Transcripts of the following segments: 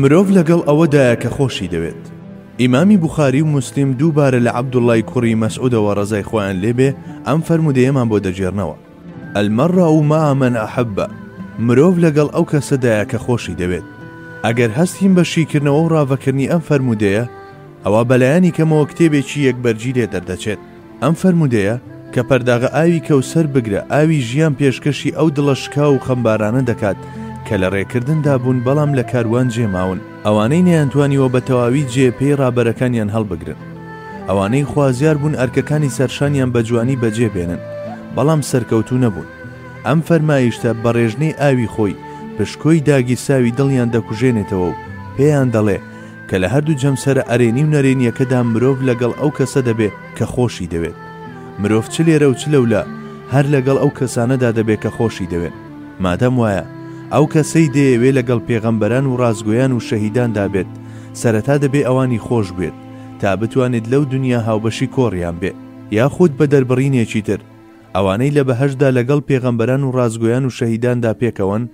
مرۆڤ لەگەڵ ئەوەدایە کە خۆشی دەوێت ئیمامی بخاری و مسلیم دووبارە لە عەبدوڵای کوڕی مەسعودەوە ڕزای خۆیان لێبێ ئەم فەرمودەیەمان بۆ دەگێرنەوە ئەلمەڕا و مامەن ئەحەبە مرۆڤ لەگەڵ ئەو کەسەدایە کە خۆشی دەوێت ئەگەر هەستیم بە شیکردنەوە و ڕاڤەکردنی ئەم فەرمودەیە ئەوە بەلایەنی کەمەوە کتێبێکی یەکبەرجی لێ دەردەچێت ئەم فەرموودەیە کە پەرداغە ئاوی کەوسەر بگرە ئاوی ژیان پێشکەشی ئەو دڵە شکاو و خەمبارانە دەکات کە لە ڕێکردندا بوون بەڵام لە کاروان جێ ماون ئەوانەی نەیانتوانیوە بە تەواوی جێ پێی ڕابەرەکانیان هەڵبگرن ئەوانەی خوازیار بوون ئەرکەکانی سەرشانیان بە جوانی بەجێ بێنن بەڵام سەرکەوتوو نەبوون ئەم فەرمایشتە بەڕێژنەی ئاوی خۆی پشکۆی داگیرساوی دڵیان دەکوژێنێتەوە و پێیان دەڵێ کە لە هەردوو جەمسەرە ئەرێنی و نەرێنییەکەدا مرۆڤ لەگەڵ ئەو کەسە دەبێ کە خۆشی دەوێت. مرۆڤ چ لێرە و چ لەولا هەر لەگەڵ ئەو کەسانەدا دەبێ کە خۆشی دەوێن. مادەم وایە ئەو کەسەی دەیەوێ لەگەڵ پێغەمبەران و ڕاستگۆیان و شەهیداندا بێت، سەرەتا دەبێ ئەوانی خۆش بوێت تا بتوانێت لەو دونیا هاوبەشی کۆڕیان بێ. یاخود بە دەربڕینێکی تر، ئەوانەی لە بەهەشتدا لەگەڵ پێغەمبەران و ڕاستگۆیان و شەهیداندا پێکەوەن،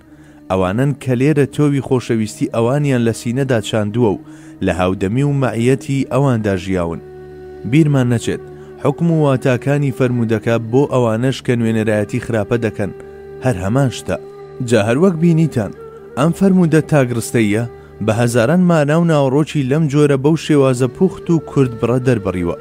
ئەوانەن کە لێرە تۆوی خۆشەویستی ئەوانیان لە سینەدا چاندووە و لە هاودەمی و مەعیەتی ئەواندا ژیاون. بیرمان نەچێت حوکم و واتاکانی فەرموودەکە بۆ ئەوانەش کە نوێنەرایەتی خراپە دەکەن هەر هەمان شتە. جا هەروەک بینیتان ئەم فەرموودە تاک ڕستەییە بە هەزاران مانا و ناوەڕۆکی لەم جۆرە بەو شێوازە پوخت و کورتبڕە دەربڕیوە.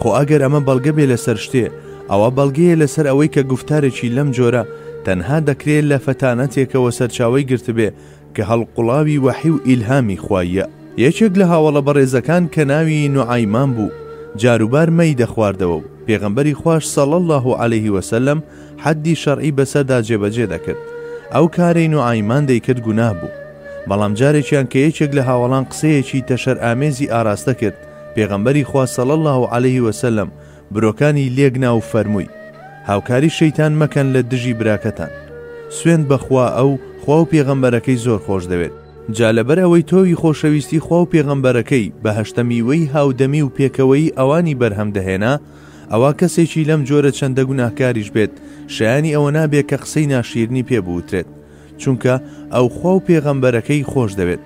خۆ ئەگەر ئەمە بەڵگە بێ لەسەر شتێ، ئەوا بەڵگەیە لەسەر ئەوەی کە گوفتارێکی لەم جۆرە تەنها دەکرێ لە فەتانەتێکەوە سەرچاوەی گرتبێ کە هەڵقوڵاوی وەحی و ئیلهامی خواییە. یەکێک لە هاوەڵە بەڕێزەکان کە ناوی نوعەیمان بوو، جاروبار مەی دەخواردەوە و پێغەمبەری خواش، صلی اللە علیه وسلم، حەددی شەرعی بەسەردا جێبەجێ دەکرد. ئەو کارەی نوعەیمان دەیکرد گوناه بوو. بەڵام جارێکیان کە یەکێک لە هاوەڵان قسەیەکی تەشەرئامێزی ئاراستە کرد، پێغەمبەری خوا صلی اللە علیه و سلم برۆکانی لێک نا و فەرمووی، هاوکاری شەیتان مەکەن لە دژی براکەتان. سوێند بە خوا ئەو، خوا و پێغەمبەرەکەی زۆر خۆش دەوێت. جا لەبەر ئەوەی تۆوی خۆشەویستی خوا و پێغەمبەرەکەی بە هەشتە میوەی هاودەمی و پێکەوەیی ئەوانی بەرهەم دەهێنا، ئەوا کەسێکی لەم جۆرە چەندە گوناهکاریش بێت شایانی ئەوە نابێت کە قسەی ناشیرنی پێ بوترێت چونکە ئەو خوا و پێغەمبەرەکەی خۆش دەوێت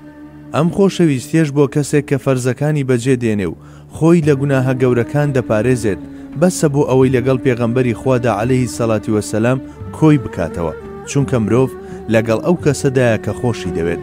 ئەم خۆشەویستیش بۆ کەسێک کە فەرزەکانی بەجێ دێنێ و خۆی لە گوناهە گەورەکان دەپارێزێت بەسە بۆ ئەوەی لەگەڵ پێغەمبەری خوادا عەلەیهی سەڵاتی وەسەلام کۆی بکاتەوە چونکە مرۆڤ لەگەڵ ئەو کەسەدایە کە خۆشی دەوێت.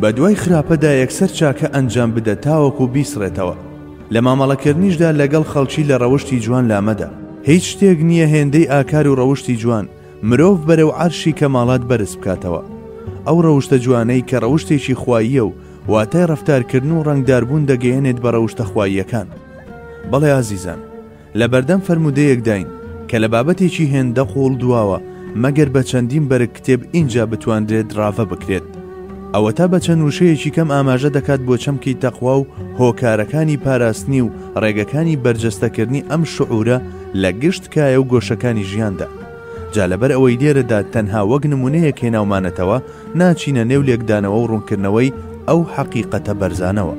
بە دوای خراپەدا یەکسەر چاکە ئەنجام بدە تاوەکو بیسڕێتەوە. لە مامەڵەکردنیشدا لەگەڵ خەڵکی لە ڕەوشتی جوان لامەدە. هیچ شتێک نییە هێندەی ئاکار و ڕەوشتی جوان مرۆڤ بەرەو عەرشی کەماڵات بەرز بکاتەوە. ئەو ڕەوشتە جوانەی کە ڕەوشتێکی خواییە و واتای ڕەفتارکردن و ڕەنگداربوون دەگەیەنێت بە ڕەوشتە خواییەکان. بەڵێ ئازیزان. لە بەردەم فەرموودەیەکداین کە لە بابەتێکی هێندە قووڵ دواوە مەگەر بە چەندین بەرگ کتێب ئینجا بتوانرێت ڕاڤە بکرێت. ئەوەتا بە چەند وشەیەکی کەم ئاماژە دەکات بۆ چەمکی تەقوا و هۆکارەکانی پاراستنی و ڕێگەکانی بەرجەستەکردنی ئەم شعوورە لە گشت کایە و گۆشەکانی ژیاندا. جا لەبەر ئەوەی لێرەدا تەنها وەک نمونەیەک هێناومانەتەوە، ناچینە نێو لێکدانەوە و ڕونکردنەوەی ئەو حەقیقەتە بەرزانەوە.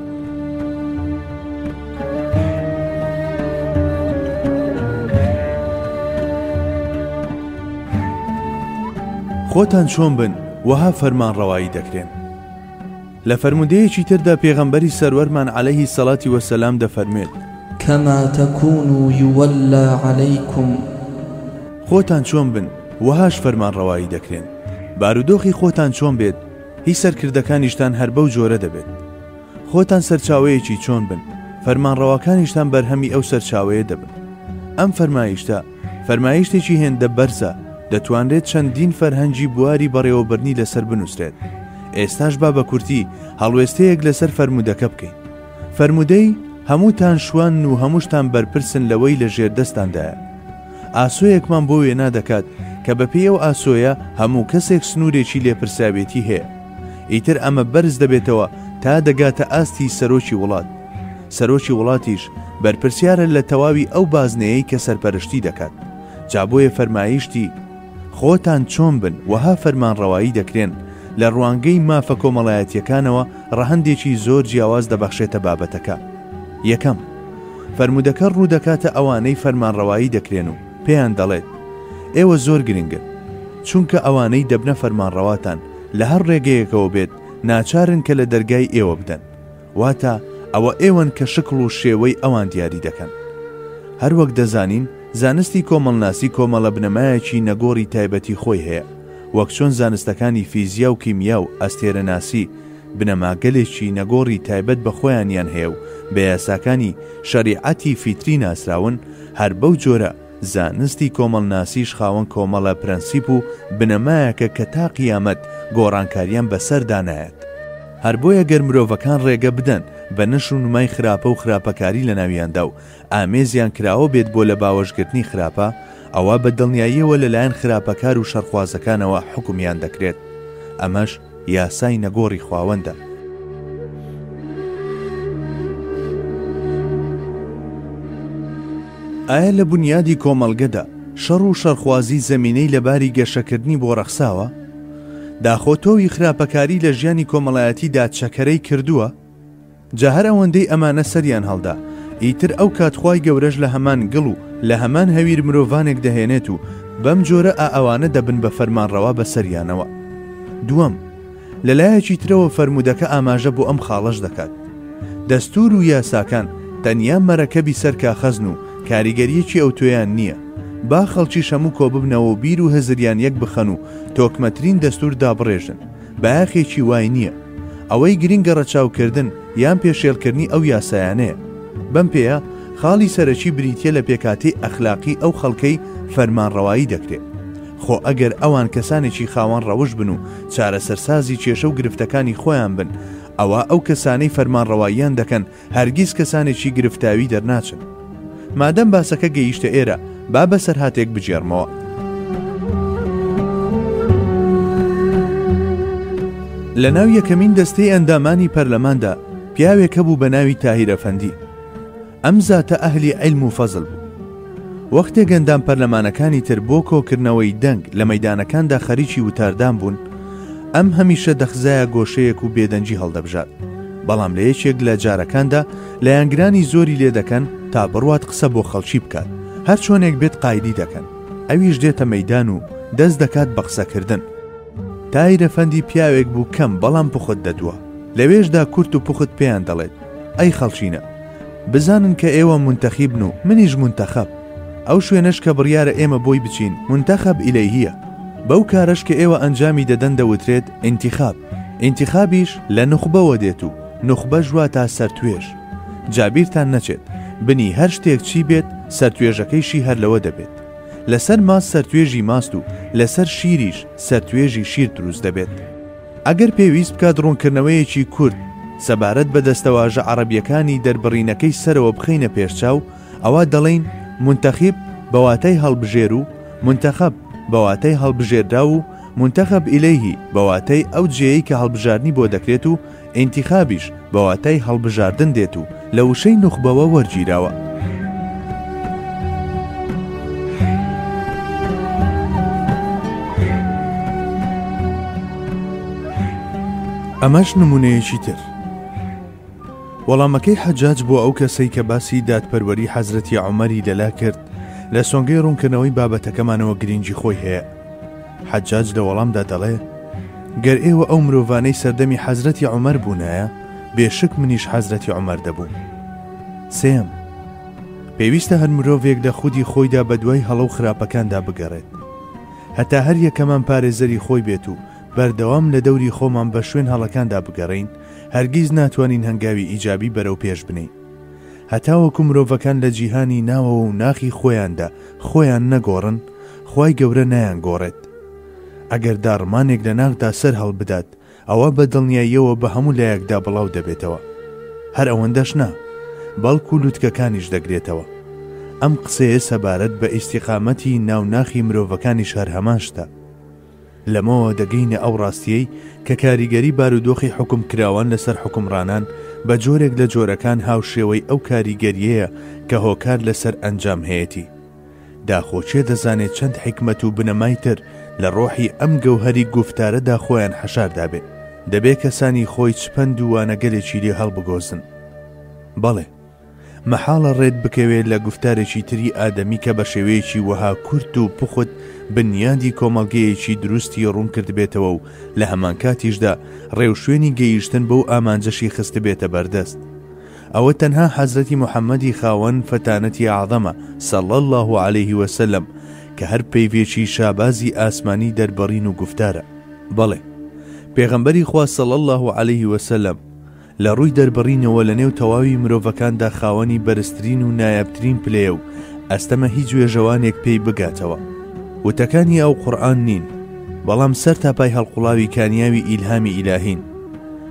خۆتان چۆن بن، وەها فەرمانڕەوایی دەکرێن. لە فەرموودەیەکی تردا پێغەمبەری سەروەرمان عەلەیهی الصلوة والسلام دەفەرموێت. کما تکونوا یولا علیکم. خۆتان چۆن بن وەهاش فەرمانڕەوایی دەکرێن، بارودۆخی خۆتان چۆن بێت هی سەرکردەکانیشتان هەر بەو جۆرە دەبێت. خۆتان سەرچاوەیەکی چۆن بن، فەرمانڕەواکانیشتان بەرهەمی ئەو سەرچاوەیە دەبن. ئەم فەرمایشتە، فەرمایشتێکی هێندە بەرزە، دەتوانرێت چەندین فەرهەنگی بواری بەڕێوەبردنی لەسەر بنووسرێت. ئێستاش با بە کورتی هەڵوێستەیەک لەسەر فەرموودەکە بکەین. فەرموودەی، هەمووتان شوانن و هەمووشتان بەرپرسن لەوەی لە ژێردەستتاندایە. ئاسۆیەکمان بۆ وێنا دەکات کە بەپێی ئەو ئاسۆیە هەموو کەسێک سنوورێکی لێپرسراوێتی هەیە. ئیتر ئەمە بەرز دەبێتەوە تا دەگاتە ئاستی سەرۆکی وڵات، سەرۆکی وڵاتیش بەرپرسیارە لە تەواوی ئەو بازنەیەی کە سەرپەرشتی دەکات، جا بۆیە فەرمایشتی، خۆتان چۆن بن، وەها فەرمانڕەوایی دەکرێن، لە ڕوانگەی مافە کۆمەڵایەتییەکانەوە ڕەهەندێکی زۆر جیاواز دەبەخشێتە بابەتەکە، یەکەم، فەرموودەکە ڕوو دەکاتە ئەوانەی فەرمانڕەوایی دەکرێن و پێیان دەڵێت، ئێوە زۆر گرنگن، چونکە ئەوانەی دەبنە فەرمانڕەواتان، لە هەر ڕێگەیەکەوە بێت ناچارن کە لە دەرگای ئێوە بدەن واتە ئەوە ئێوەن کە شکڵ و شێوەی ئەوان دیاری دەکەن هەر وەک دەزانین زانستی کۆمەڵناسی کۆمەڵە بنەمایەکی نەگۆڕی تایبەتی خۆی هەیە وەک چۆن زانستەکانی فیزیا و کیمیا و ئەستێرەناسی بنەماگەلێکی نەگۆڕی تایبەت بە خۆیانیان هەیە و بە یاساکانی شەریعەتی فیتری ناسراون هەر بەو جۆرە زانستی کۆمەڵناسیش خاوەن کۆمەڵە پرەنسیپ و بنەمایەکە کە تا قیامەت گۆڕانکاریان بەسەردا نایەت. هەر بۆیە گەر مرۆڤەکان ڕێگە بدەن بە نەشر و نمای خراپە و خراپەکاری لە ناویاندا و ئامێزیان کراوە بێت بۆ لە باوەشگرتنی خراپە، ئەوا بە دڵنیاییەوە لەلایەن خراپەکار و شەڕخوازەکانەوە حوکمیان دەکرێت. ئەمەش. یاسای نەگۆڕی خواوەندە. ئایا لە بنیادی کۆمەڵگەدا شەڕ و شەڕخوازی زەمینەی لە باری گەشەکردنی بۆ ڕەخساوە؟ داخۆ تۆوی خراپەکاری لە ژیانی کۆمەڵایەتیدا چەکەرەی کردووە؟ جا هەر ئەوەندەی ئەمانە سەریان هەڵدا، ئیتر ئەو کات خوای گەورەش لە هەمان گڵ و لە هەمان هەویر مرۆڤانێک دەهێنێت و بەم جۆرە ئا ئەوانە دەبن بە فەرمانڕەوا بەسەریانەوە. دووەم، لە لایەکی ترەوە فەرموودەکە ئاماژە بۆ ئەم خاڵەش دەکات، دەستوور و یاساکان تەنیا مەرەکەبی سەر کاخەزن و کاریگەرییەکی ئەوتۆیان نییە، با خەڵکیش هەموو کۆببنەوە و بیر و هزریان یەک بخەن و تۆکمەترین دەستوور دابڕێژن، بایەخێکی وای نییە. ئەوەی گرنگە ڕەچاوکردن یان پێشێڵکردنی ئەو یاسایانەیە. بەم پێیە خاڵی سەرەکی بریتییە لە پێکهاتەی ئەخلاقی ئەو خەڵکەی فەرمانڕەوایی دەکرێ. خۆ ئەگەر ئەوان کەسانێکی خاوەن ڕەوشت بن و چارەسەرسازی کێشە و گرفتەکانی خۆیان بن، ئەوا ئەو کەسانەی فەرمانڕەواییان دەکەن هەرگیز کەسانێکی گرفتاوی دەرناچن. مادەم باسەکە گەیشتە ئێرە، با بەسەرهاتێک بگێڕمەوە. لەناو یەکەمین دەستەی ئەندامانی پەرلەماندا پیاوێک هەبوو بە ناوی تاهیر ئەفەندی. ئەم زاتە ئەهلی عیلم و فەزل بوو. وەختێک ئەندام پەرلەمانەکانی تر بۆ کۆکردنەوەی دەنگ لە مەیدانەکاندا خەریکی وتاردان بوون، ئەم هەمیشە دەخزایە گۆشەیەک و بێدەنگی هەڵدەبژارد، بەڵام لە یەکێک لە جارەکاندا لایەنگرانی زۆری لێ دەکەن تا بڕوات قسە بۆ خەڵکی بکات، هەر چۆنێک بێت قایدی دەکەن، ئەویش دێتە مەیدان و دەست دەکات بە قسەکردن. تاهیرەفەندی پیاوێک بوو کەم بەڵام پوخت دەدوا، لەوێشدا کورت و پوخت پێیان دەڵێت، ئەی خەڵچینە بزانن کە ئێوە منتەخیبن و منیش منتەخەب ئەو شوێنەش کە بڕیارە ئێمە بۆی بچین منتەخەب ئیلەیهیە بەو کارەش کە ئێوە ئەنجامی دەدەن دەوترێت ئینتیخاب ئینتیخابیش لە نوخبەوە دێت و نوخبەش واتا سەرتوێژ جا بیرتان نەچێت بنی هەر شتێک چی بێت سەرتوێژەکەیشی هەر لەوە دەبێت لەسەر ماست سەرتوێژی ماست و لەسەر شیریش سەرتوێژی شیر دروست دەبێت. ئەگەر پێویست بکات ڕوونکردنەوەیەکی کورت سەبارەت بە دەستەواژە عەڕەبییەکانی دەربڕینەکەی سەرەوە بخەینە پێشچاو، ئەوا دەڵێین، منتخب، بە واتای هەڵبژێر و، منتخب، بە واتای هەڵبژێردراو و، منتخب الیه، بە واتای ئەو جێیەی کە هەڵبژاردنی بۆ دەکرێت و، انتخابیش، بە واتای هەڵبژاردن دێت و لە وشەی نوخبەوە وەرگیراوە. ئەمەش نمونەیەکی تر. وەڵامەکەی حەجاج بۆ ئەو کەسەی کە باسی دادپەروەری حەزرەتی عمەری لەلا کرد لە سۆنگەی ڕوونکردنەوەی بابەتەکەمانەوە گرنگی خۆی هەیە حەجاج لە وەڵامدا دەڵێ، گەر ئێوە ئەو مرۆڤانەی سەردەمی حەزرەتی عومەر بوونایە، بێ شک منیش حەزرەتی عومەر دەبووم. سێیەم، پێویستە هەر مرۆڤێک لە خودی خۆیدا بە دوای هەڵە و خراپەکاندا بگەڕێت. هەتا هەر یەکەمان پارێزەری خۆی بێت و بەردەوام لە دەوری خۆمان بە شوێن هەڵەکاندا بگەڕێین، هەرگیز ناتوانین هەنگاوی ئیجابی بەرەو پێش بنێین. هەتاوەکو مرۆڤەکان لە جیهانی ناوەوە و ناخی خۆیاندا خۆیان نەگۆڕن، خوای گەورە نایانگۆڕێت. ئەگەر داڕمانێک لە ناخدا سەر هەڵبدات، ئەوا بە دڵنیاییەوە بە هەموو لایەکدا بڵاو دەبێتەوە. هەر ئەوەندەش نا، بەڵکو لوتکەکانیش دەگرێتەوە. ئەم قسەیە سەبارەت بە ئیستیقامەتی ناو ناخی مرۆڤەکانیش هەر هەمان شتە. لەمەوە دەگەینە ئەو ڕاستییەی کە کاریگەری بارودۆخی حوکمکراوان لەسەر حوکمڕانان بە جۆرێک لە جۆرەکان هاوشێوەی ئەو کاریگەرییەیە کە هۆکار لەسەر ئەنجام هەیەتی. داخۆ کێ دەزانێ چەند حیکمەت و بنەمای تر لە ڕۆحی ئەم گەوهەری گوفتارەدا خۆیان حەشار دابێ؟ دەبێ کەسانی خۆی چ پەند و وانەگەلێکی لێ هەڵبگۆزن؟ بەڵێ! مەحاڵە ڕێت بکەوێ لە گوفتارێکی تری ئادەمی کە بە شێوەیەکی وەها کورت و پوخت بنیادی کۆمەڵگەیەکی دروستی ڕوون کردبێتەوە و لە هەمانکاتیشدا ڕێوشوێنی گەیشتن بەو ئامانجەشی خستبێتە بەردەست. ئەوە تەنها حەزرەتی محەممەدی خاوەن فەتانەتی ئەعزەمە صلی اللە علیه وسلم کە هەر پەیڤێکی شابازی ئاسمانی دەربڕین و گوفتارە. بەڵێ پێغەمبەری خوا صلی اللە علیه وسلم لە ڕووی دەربڕینەوە لە نێو تەواوی مرۆڤەکاندا خاوەنی بەرزترین و نایابترین پلەیە و ئەستەمە هیچ وێژەوانێک پێی بگاتەوە. وتەکانی ئەو قورئان نین، بەڵام سەر تا پای هەڵقوڵاوی کانیاوی ئیلهامی ئیلاهین.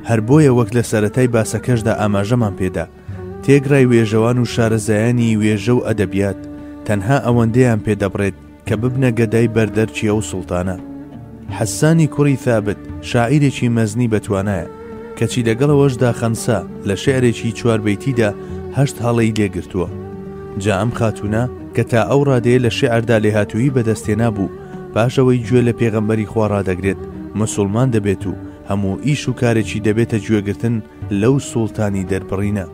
هەر بۆیە وەک لە سەرەتای باسەکەشدا ئاماژەمان پێدا، تێگڕای وێژەوان و شارەزایانی وێژە و ئەدەبیات تەنها ئەوەندەیان پێ دەبڕێت، کە ببنە گەدای بەر دەرکی ئەو سوڵتانە. حەسانی کوڕی ثابت شاعیرێکی مەزنی بە توانایە، کەچی لەگەڵەوەشدا خەنسا لە شعرێکی چوار بەیتیدا هەشت هەڵەی لێ گرتووە. جا ئەم خاتوونە کە تا ئەو ڕادەیە لە شعردا لێهاتوویی بەدەستێنابوو، پاش ئەوەی گوێ لە پێغەمبەری خوا ڕادەگرێت، مسوڵمان دەبێت و هەموو ئیش و کارێکی دەبێتە گوێگرتن لەو سوڵتانی دەربڕینە.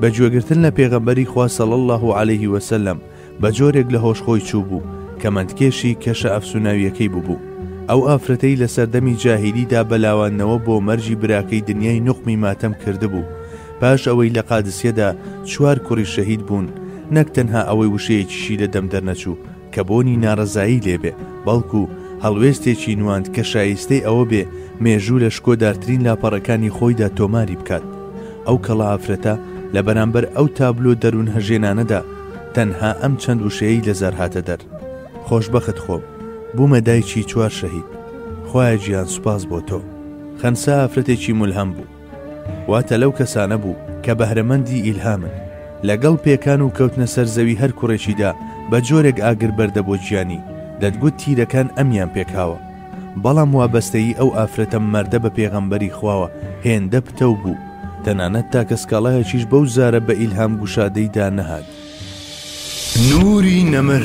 بە گوێگرتن لە پێغەمبەری خوا صلی اللە علیه وسلم، بە جۆرێک لە هۆش خۆی چووبوو، کە مەندکێشی کەشە ئەفسووناوییەکەی بووبوو. ئەو ئافرەتەی لە سەردەمی جاهیلیدا بە لاواندنەوە بۆ مەرگی براکەی دنیای نوقمی ماتەم کردبوو، پاش ئەوەی لە قادسیەدا چوار کوڕی شەهید بوون، نەک تەنها ئەوەی وشەیەکیشی لە دەم دەرنەچوو کە بۆنی ناڕەزایی لێ بێ، بەڵکو هەڵوێستێکی نواند کە شایستەی ئەوە بێ مێژوو لە شکۆدارترین لاپەڕەکانی خۆیدا تۆماری بکات. ئەو کەڵە ئافرەتە لە بەرامبەر ئەو تابلۆ دەروونهەژێنانەدا، تەنها ئەم چەند وشەیەی لە زار هاتە دەر خۆشبەخت خۆم بوومە دایکی چوار شەهید خوایە گیان سوپاس بۆ تۆ خەنسا ئافرەتێکی ملهەم بوو واتە لەو کەسانە بوو کە بەهرەمەندی ئیلهامن لەگەڵ پێکان و کەوتنە سەر زەوی هەر کوڕێکیدا بە جۆرێک ئاگر بەردە بۆ گیانی دەتگوت تیرەکان ئەمیان پێکاوە بەڵام وابەستەیی ئەو ئافرەتە مەردە بە پێغەمبەری خواوە هێندە پتەو بوو، تەنانەت تاکە سکاڵایەکیش بەو زارە بە ئیلهام گوشادەیدا نەهات. نوری نەمر.